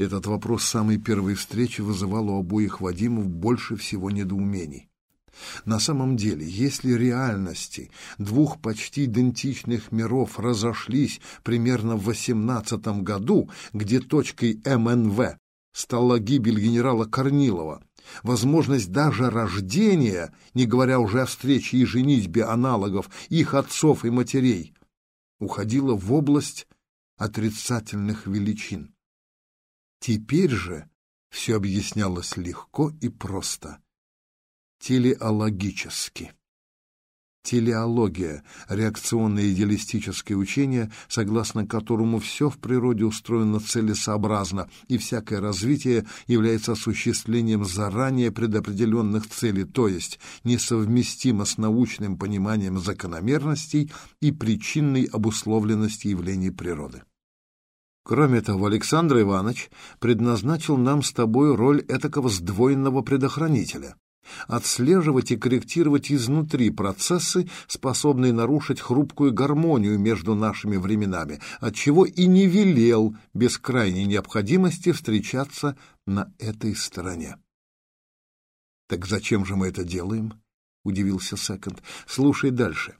Этот вопрос самой первой встречи вызывал у обоих Вадимов больше всего недоумений. На самом деле, если реальности двух почти идентичных миров разошлись примерно в 18 году, где точкой МНВ стала гибель генерала Корнилова, возможность даже рождения, не говоря уже о встрече и женитьбе аналогов их отцов и матерей, уходила в область отрицательных величин. Теперь же все объяснялось легко и просто — телеологически. Телеология – реакционное идеалистическое учение, согласно которому все в природе устроено целесообразно, и всякое развитие является осуществлением заранее предопределенных целей, то есть несовместимо с научным пониманием закономерностей и причинной обусловленности явлений природы. Кроме того, Александр Иванович предназначил нам с тобой роль этакого сдвоенного предохранителя, отслеживать и корректировать изнутри процессы, способные нарушить хрупкую гармонию между нашими временами, отчего и не велел без крайней необходимости встречаться на этой стороне. «Так зачем же мы это делаем?» — удивился Секонд. «Слушай дальше.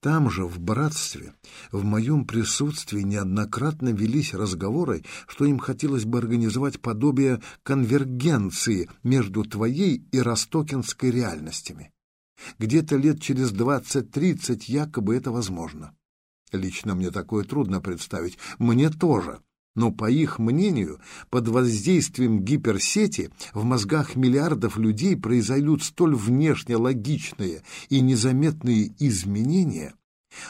Там же, в братстве, в моем присутствии неоднократно велись разговоры, что им хотелось бы организовать подобие конвергенции между твоей и ростокинской реальностями. Где-то лет через двадцать-тридцать якобы это возможно. Лично мне такое трудно представить. Мне тоже. Но, по их мнению, под воздействием гиперсети в мозгах миллиардов людей произойдут столь внешне логичные и незаметные изменения,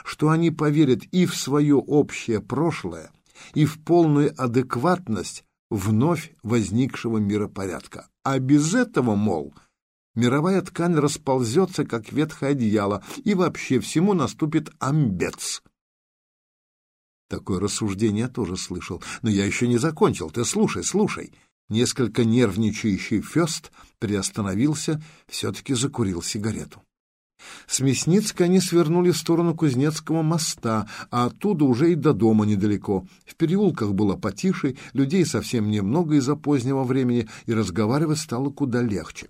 что они поверят и в свое общее прошлое, и в полную адекватность вновь возникшего миропорядка. А без этого, мол, мировая ткань расползется, как ветхое одеяло, и вообще всему наступит амбец. Такое рассуждение я тоже слышал, но я еще не закончил. Ты слушай, слушай. Несколько нервничающий Фест приостановился, все-таки закурил сигарету. С Мясницкой они свернули в сторону Кузнецкого моста, а оттуда уже и до дома недалеко. В переулках было потише, людей совсем немного из-за позднего времени, и разговаривать стало куда легче.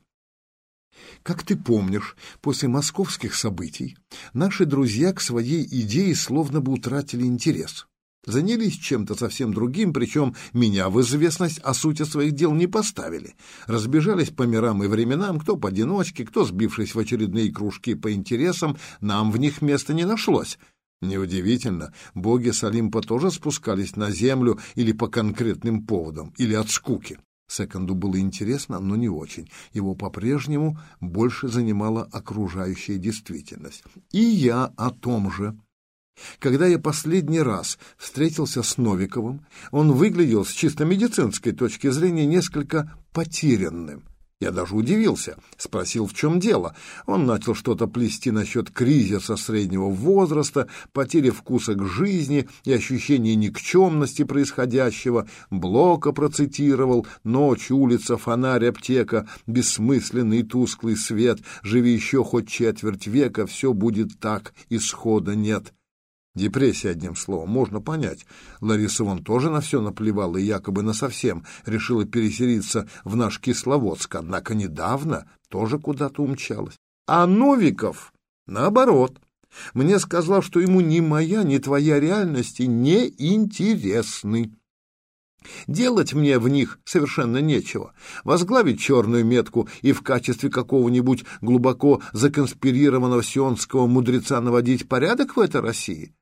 Как ты помнишь, после московских событий наши друзья к своей идее словно бы утратили интерес занялись чем-то совсем другим, причем меня в известность о сути своих дел не поставили. Разбежались по мирам и временам, кто поодиночке, кто сбившись в очередные кружки по интересам, нам в них места не нашлось. Неудивительно, боги с Олимпа тоже спускались на землю или по конкретным поводам, или от скуки. Секонду было интересно, но не очень. Его по-прежнему больше занимала окружающая действительность. И я о том же. Когда я последний раз встретился с Новиковым, он выглядел с чисто медицинской точки зрения несколько потерянным. Я даже удивился, спросил, в чем дело. Он начал что-то плести насчет кризиса среднего возраста, потери вкуса к жизни и ощущения никчемности происходящего. Блока процитировал «Ночь, улица, фонарь, аптека, бессмысленный тусклый свет, живи еще хоть четверть века, все будет так, исхода нет». Депрессия, одним словом, можно понять. Лариса вон тоже на все наплевала и якобы насовсем решила переселиться в наш Кисловодск, однако недавно тоже куда-то умчалась. А Новиков, наоборот, мне сказал, что ему ни моя, ни твоя реальности не интересны. Делать мне в них совершенно нечего. Возглавить черную метку и в качестве какого-нибудь глубоко законспирированного сионского мудреца наводить порядок в этой России?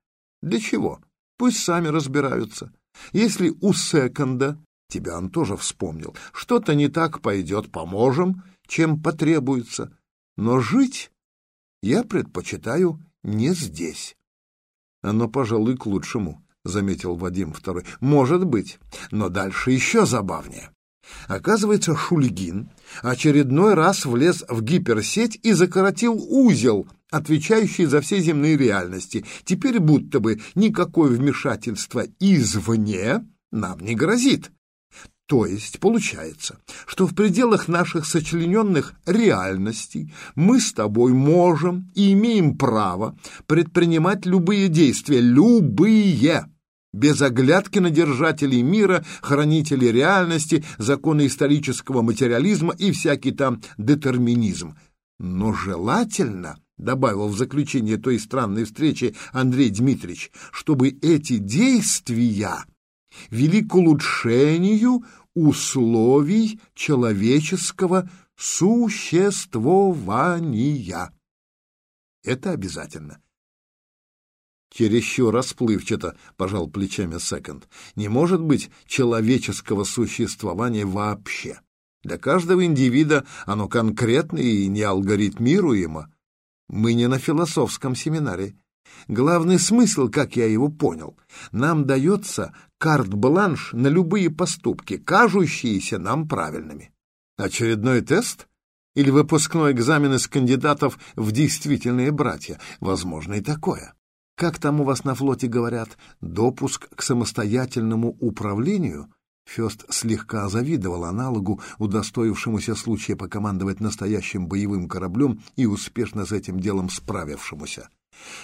Для чего? Пусть сами разбираются. Если у секонда, тебя он тоже вспомнил, что-то не так пойдет, поможем, чем потребуется. Но жить я предпочитаю не здесь. Оно, пожалуй, к лучшему, — заметил Вадим Второй. Может быть, но дальше еще забавнее. Оказывается, Шульгин очередной раз влез в гиперсеть и закоротил узел, отвечающий за все земные реальности. Теперь будто бы никакое вмешательство извне нам не грозит. То есть получается, что в пределах наших сочлененных реальностей мы с тобой можем и имеем право предпринимать любые действия, любые, без оглядки на держателей мира, хранителей реальности, законы исторического материализма и всякий там детерминизм. Но желательно, добавил в заключение той странной встречи Андрей Дмитриевич, чтобы эти действия вели к улучшению условий человеческого существования. Это обязательно. Чересчур расплывчато, пожал плечами Секонд. Не может быть человеческого существования вообще. Для каждого индивида оно конкретно и не алгоритмируемо. Мы не на философском семинаре. Главный смысл, как я его понял, нам дается карт-бланш на любые поступки, кажущиеся нам правильными. Очередной тест? Или выпускной экзамен из кандидатов в действительные братья? Возможно и такое. Как там у вас на флоте говорят, допуск к самостоятельному управлению? Фест слегка завидовал аналогу, удостоившемуся случая покомандовать настоящим боевым кораблем и успешно с этим делом справившемуся.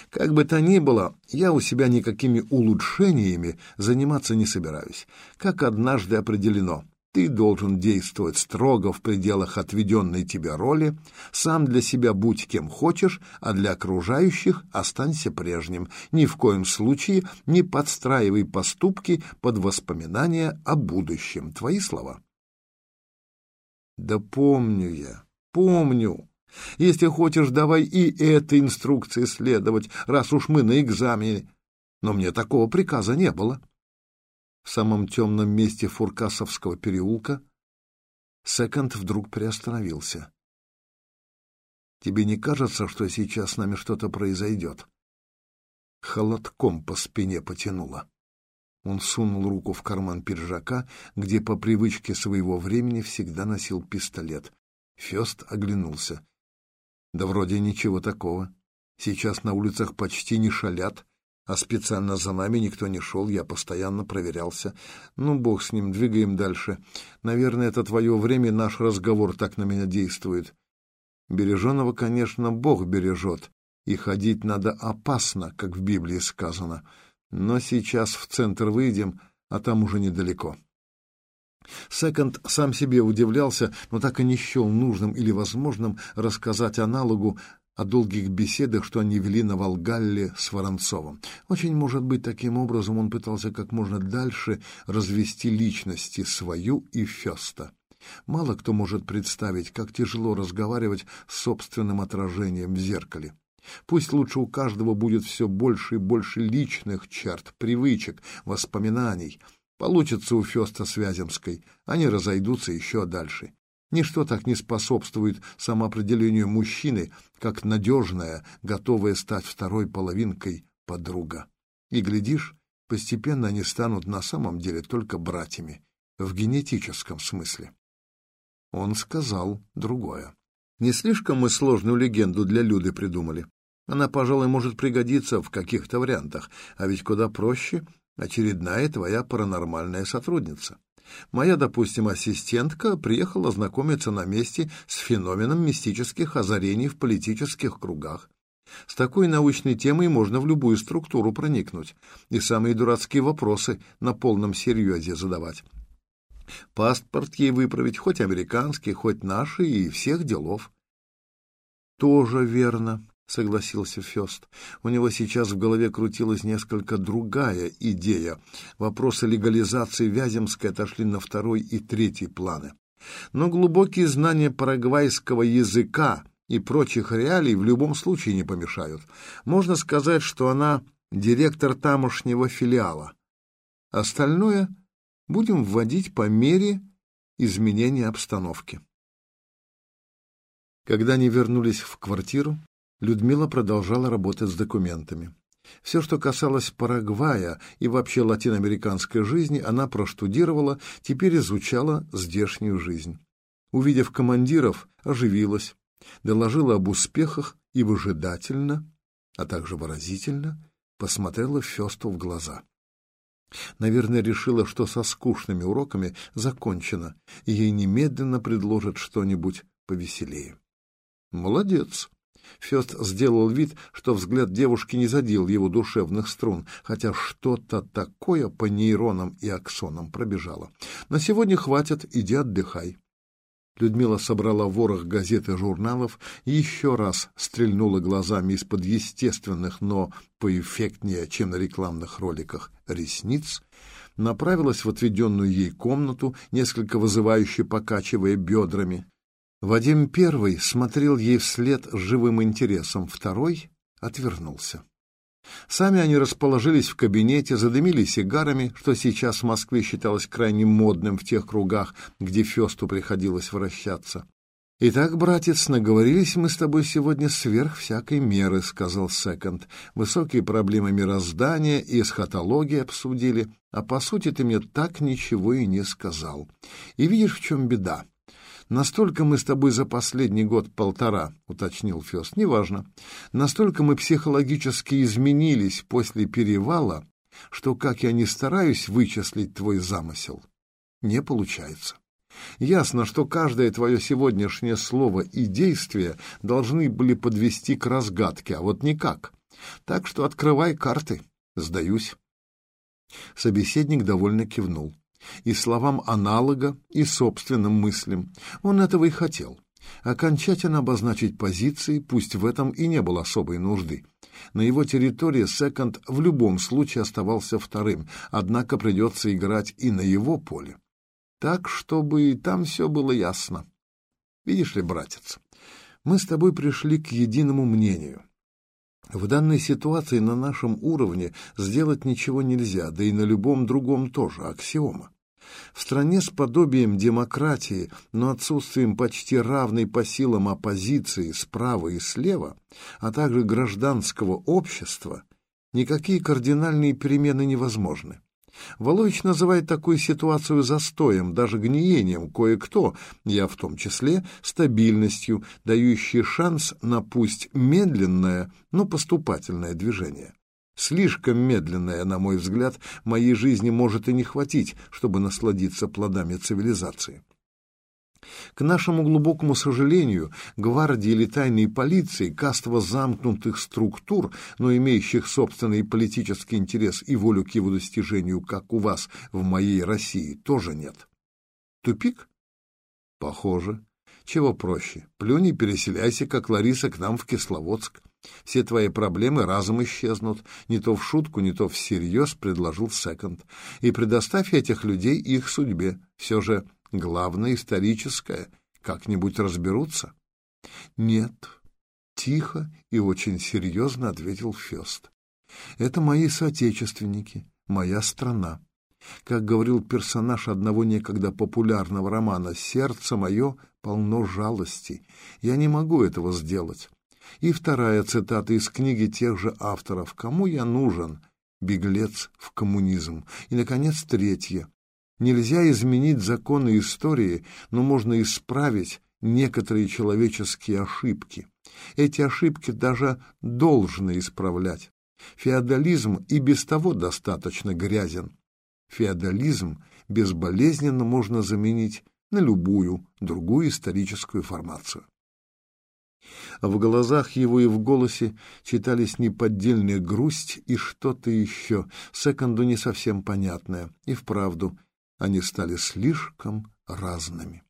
Как бы то ни было, я у себя никакими улучшениями заниматься не собираюсь. Как однажды определено, ты должен действовать строго в пределах отведенной тебе роли, сам для себя будь кем хочешь, а для окружающих останься прежним. Ни в коем случае не подстраивай поступки под воспоминания о будущем. Твои слова. Да помню я, помню. Если хочешь, давай и этой инструкции следовать, раз уж мы на экзамене. Но мне такого приказа не было. В самом темном месте Фуркасовского переулка Секонд вдруг приостановился. «Тебе не кажется, что сейчас с нами что-то произойдет?» Холодком по спине потянуло. Он сунул руку в карман пиджака, где по привычке своего времени всегда носил пистолет. Фест оглянулся. Да вроде ничего такого. Сейчас на улицах почти не шалят, а специально за нами никто не шел, я постоянно проверялся. Ну, бог с ним, двигаем дальше. Наверное, это твое время, наш разговор так на меня действует. Береженого, конечно, Бог бережет, и ходить надо опасно, как в Библии сказано. Но сейчас в центр выйдем, а там уже недалеко. Секонд сам себе удивлялся, но так и не счел нужным или возможным рассказать аналогу о долгих беседах, что они вели на Волгалле с Воронцовым. Очень может быть, таким образом он пытался как можно дальше развести личности свою и Феста. Мало кто может представить, как тяжело разговаривать с собственным отражением в зеркале. Пусть лучше у каждого будет все больше и больше личных черт, привычек, воспоминаний, Получится у Феста с Вяземской, они разойдутся еще дальше. Ничто так не способствует самоопределению мужчины, как надежная, готовая стать второй половинкой подруга. И, глядишь, постепенно они станут на самом деле только братьями, в генетическом смысле. Он сказал другое. Не слишком мы сложную легенду для Люды придумали. Она, пожалуй, может пригодиться в каких-то вариантах, а ведь куда проще очередная твоя паранормальная сотрудница. Моя, допустим, ассистентка приехала знакомиться на месте с феноменом мистических озарений в политических кругах. С такой научной темой можно в любую структуру проникнуть и самые дурацкие вопросы на полном серьезе задавать. Паспорт ей выправить, хоть американский, хоть наши, и всех делов. Тоже верно. — согласился Фест. У него сейчас в голове крутилась несколько другая идея. Вопросы легализации Вяземской отошли на второй и третий планы. Но глубокие знания парагвайского языка и прочих реалий в любом случае не помешают. Можно сказать, что она директор тамошнего филиала. Остальное будем вводить по мере изменения обстановки. Когда они вернулись в квартиру, Людмила продолжала работать с документами. Все, что касалось Парагвая и вообще латиноамериканской жизни, она проштудировала, теперь изучала здешнюю жизнь. Увидев командиров, оживилась, доложила об успехах и выжидательно, а также выразительно, посмотрела Фесту в глаза. Наверное, решила, что со скучными уроками закончено, и ей немедленно предложат что-нибудь повеселее. Молодец. Фест сделал вид, что взгляд девушки не задел его душевных струн, хотя что-то такое по нейронам и аксонам пробежало. «На сегодня хватит, иди отдыхай». Людмила собрала ворох газет и журналов, еще раз стрельнула глазами из-под естественных, но поэффектнее, чем на рекламных роликах, ресниц, направилась в отведенную ей комнату, несколько вызывающе покачивая бедрами. Вадим первый смотрел ей вслед с живым интересом, второй отвернулся. Сами они расположились в кабинете, задымили сигарами, что сейчас в Москве считалось крайне модным в тех кругах, где Фесту приходилось вращаться. «Итак, братец, наговорились мы с тобой сегодня сверх всякой меры», — сказал Секонд. «Высокие проблемы мироздания и эсхатологии обсудили, а по сути ты мне так ничего и не сказал. И видишь, в чем беда. Настолько мы с тобой за последний год-полтора, — уточнил Фест, — неважно. Настолько мы психологически изменились после перевала, что, как я не стараюсь вычислить твой замысел, не получается. Ясно, что каждое твое сегодняшнее слово и действие должны были подвести к разгадке, а вот никак. Так что открывай карты. Сдаюсь. Собеседник довольно кивнул и словам аналога, и собственным мыслям. Он этого и хотел. Окончательно обозначить позиции, пусть в этом и не было особой нужды. На его территории Секонд в любом случае оставался вторым, однако придется играть и на его поле. Так, чтобы и там все было ясно. Видишь ли, братец, мы с тобой пришли к единому мнению. В данной ситуации на нашем уровне сделать ничего нельзя, да и на любом другом тоже, аксиома. В стране с подобием демократии, но отсутствием почти равной по силам оппозиции справа и слева, а также гражданского общества, никакие кардинальные перемены невозможны. Волович называет такую ситуацию застоем, даже гниением, кое-кто, я в том числе, стабильностью, дающей шанс на пусть медленное, но поступательное движение. Слишком медленная, на мой взгляд, моей жизни может и не хватить, чтобы насладиться плодами цивилизации. К нашему глубокому сожалению, гвардии или тайной полиции, каство замкнутых структур, но имеющих собственный политический интерес и волю к его достижению, как у вас в моей России, тоже нет. Тупик? Похоже. Чего проще? Плюнь и переселяйся, как Лариса, к нам в Кисловодск. Все твои проблемы разом исчезнут. Не то в шутку, не то всерьез предложил Секонд. И предоставь этих людей их судьбе. Все же главное историческое. Как-нибудь разберутся? Нет. Тихо и очень серьезно ответил Фест. Это мои соотечественники, моя страна. Как говорил персонаж одного некогда популярного романа, «Сердце мое полно жалости. Я не могу этого сделать. И вторая цитата из книги тех же авторов «Кому я нужен?» «Беглец в коммунизм». И, наконец, третье. Нельзя изменить законы истории, но можно исправить некоторые человеческие ошибки. Эти ошибки даже должны исправлять. Феодализм и без того достаточно грязен. Феодализм безболезненно можно заменить на любую другую историческую формацию. В глазах его и в голосе читались неподдельная грусть и что-то еще, секунду не совсем понятное. И вправду, они стали слишком разными.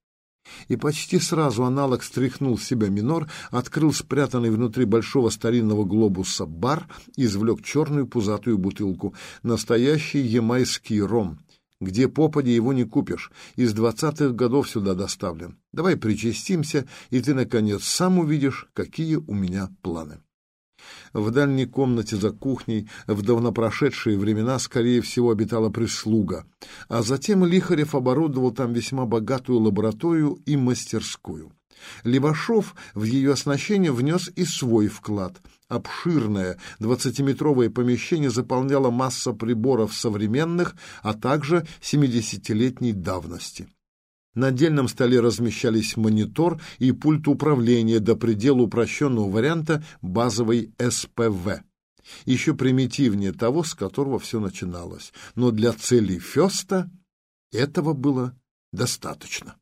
И почти сразу аналог стряхнул с себя минор, открыл спрятанный внутри большого старинного глобуса бар извлек черную пузатую бутылку. Настоящий ямайский ром где попади его не купишь. Из двадцатых годов сюда доставлен. Давай причастимся, и ты, наконец, сам увидишь, какие у меня планы. В дальней комнате за кухней в давнопрошедшие времена, скорее всего, обитала прислуга, а затем Лихарев оборудовал там весьма богатую лабораторию и мастерскую. Левашов в ее оснащение внес и свой вклад. Обширное двадцатиметровое помещение заполняла масса приборов современных, а также семидесятилетней давности. На отдельном столе размещались монитор и пульт управления до предела упрощенного варианта базовой СПВ. Еще примитивнее того, с которого все начиналось. Но для целей Феста этого было достаточно.